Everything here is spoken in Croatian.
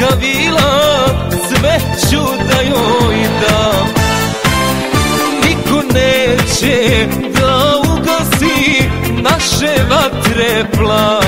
gavila Sve ću da joj dam. Niko neće da ugasi Naše vatre plan.